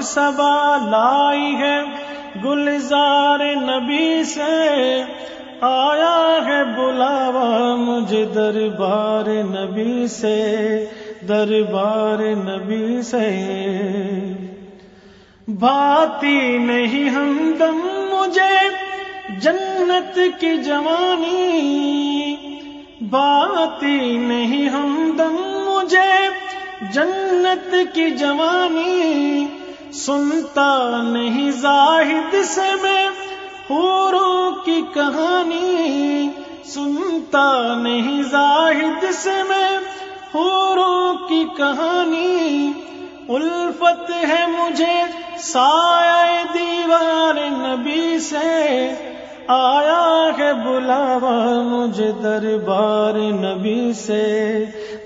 سبا لائی ہے۔ گلزار نبی سے آیا ہے بلاوا مجھے دربار نبی سے، دربار نبی سے۔ بھاتی نہیں ہم دم مجھے جنت کی جوانی۔ باتی نہیں ہم دم مجھے جنت کی جوانی۔ سنتا نہیں زاہد سے میں پوروں کی کہانی سنتا نہیں زاہد سے میں پوروں کی کہانی الفت ہے مجھے سایہ دیوار نبی سے آیا ہے بلاوا مجھے دربار نبی سے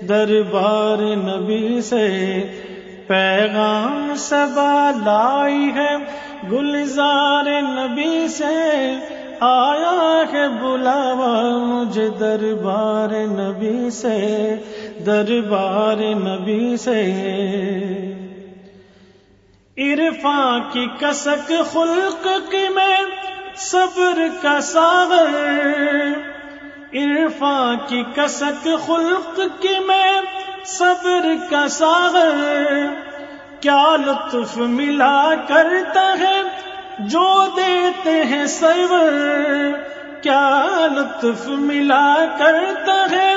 دربار نبی سے پیغام سبا لائی ہے گلزار نبی سے، آیا ہے بلاوا مجھے دربار نبی سے، دربار نبی سے۔ عرفان کی کسک خلق کی میں صبر کا ساغر۔ عرفان کی کسک خلق کی میں صبر کا ساغر، کیا لطف ملا کرتا ہے جو دیتے ہیں سور کیا لطف ملا کرتا ہے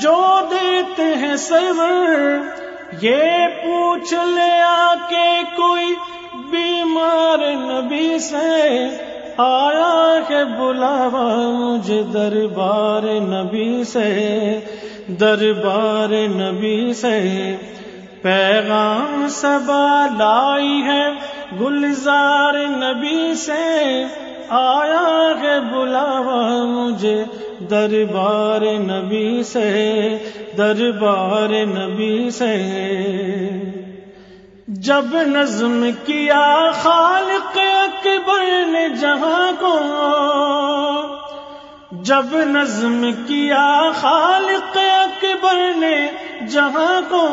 جو دیتے ہیں سور یہ پوچھ لے آ کے کوئی بیمار نبی سے، آیا ہے بلاوا مجھے دربار نبی سے۔ دربار نبی سے پیغام سبا لائی ہے۔ گلزار نبی سے آیا ہے بلاوا مجھے۔ دربار نبی سے، دربار نبی سے۔ جب نظم کیا خالق اکبر نے جہاں کو، جب نظم کیا خالق اکبر نے جہاں کو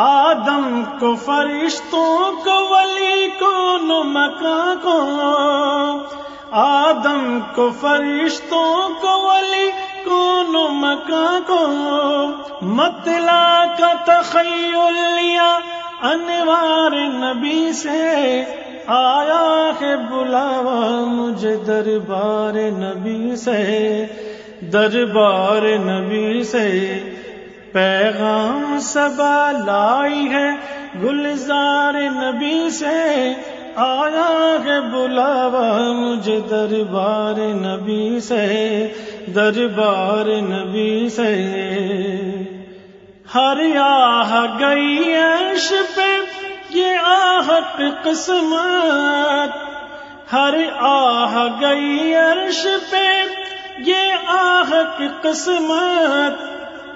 آدم کو فرشتوں کو ولی کو نمکا کو آدم کو فرشتوں کو ولی کو نمکا کو متلا کا تخیل لیا انوار نبی سے آیا ہے بلاوا مجھے دربار نبی سے دربار نبی سے پیغام سبا لائی ہے، گلزار نبی سے آیا ہے بلاوا مجھے دربار نبی سے، دربار نبی سے۔ ہر آہ گئی عرش پہ، یہ آہت قسمت۔ ہر آہ گئی عرش پہ یہ آہت قسمت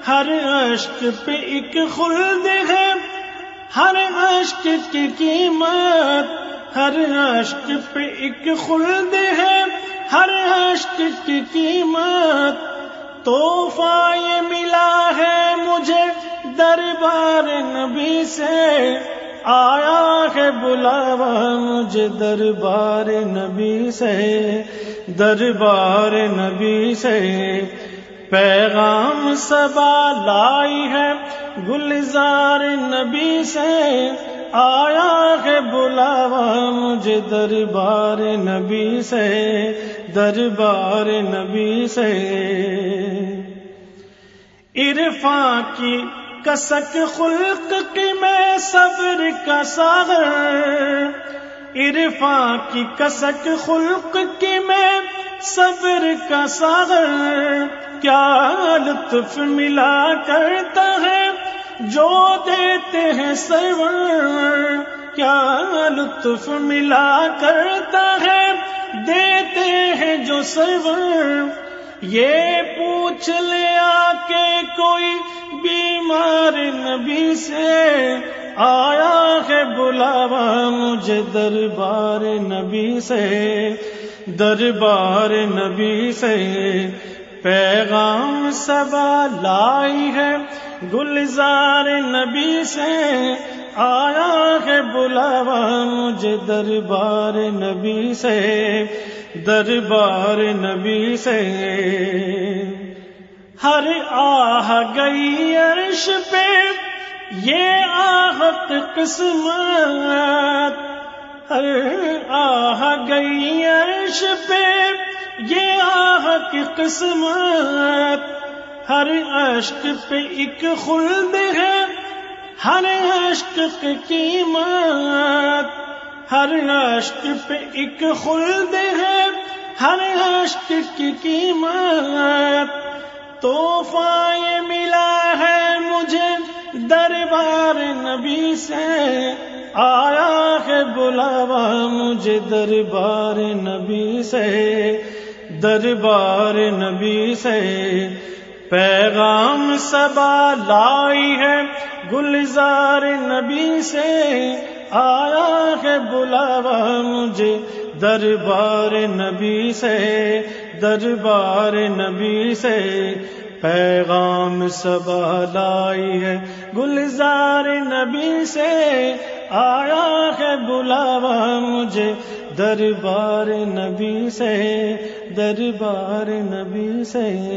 ہر اشک پہ ایک خلد ہے۔ ہر اشک کی قیمت ہر اشک پہ ایک خلد ہے۔ ہر اشک کی قیمت توحفہ یہ ملا ہے مجھے دربار نبی سے۔ آیا ہے بلاوا مجھے دربار نبی سے، دربار نبی سے۔ پیغام سبا لائی ہے گلزار نبی سے۔ آیا ہے بلاوا مجھے دربار نبی سے، دربار نبی سے۔ عرفان کی کسک خلق کی میں صبر کا ساغر عرفان کی کسک خلق کی میں صبر کا ساغر۔ کیا لطف ملا کرتا ہے جو دیتے ہیں سرور؟ کیا لطف ملا کرتا ہے دیتے ہیں جو سرور؟ یہ پوچھ لے آ کے کوئی بیمار نبی سے۔ آیا ہے بلاوا مجھے دربار نبی سے، دربار نبی سے۔ پیغام سبا لائی ہے گلزار نبی سے۔ آیا ہے بلاوا مجھے دربار نبی سے، دربار نبی سے۔ ہر آہ گئی عرش پہ یہ آہت قسمت ہر آہ گئی عرش پہ۔ یہ آہ کی قسمت ہر اشک پہ ایک خلد ہے۔ ہر اشک کی قیمت ہر اشک پہ ایک خلد ہے۔ ہر اشک کی قیمت توحفہ یہ نبی سے آیا ہے بلاوا مجھے دربار نبی سے، دربار نبی سے۔ پیغام سبا لائی ہے گلزار نبی سے، آیا ہے بلاوا مجھے دربار نبی سے، دربار نبی سے۔ پیغام سب لائی ہے۔ گلزار نبی سے آیا ہے بلاوا مجھے۔ دربار نبی سے، دربار نبی سے۔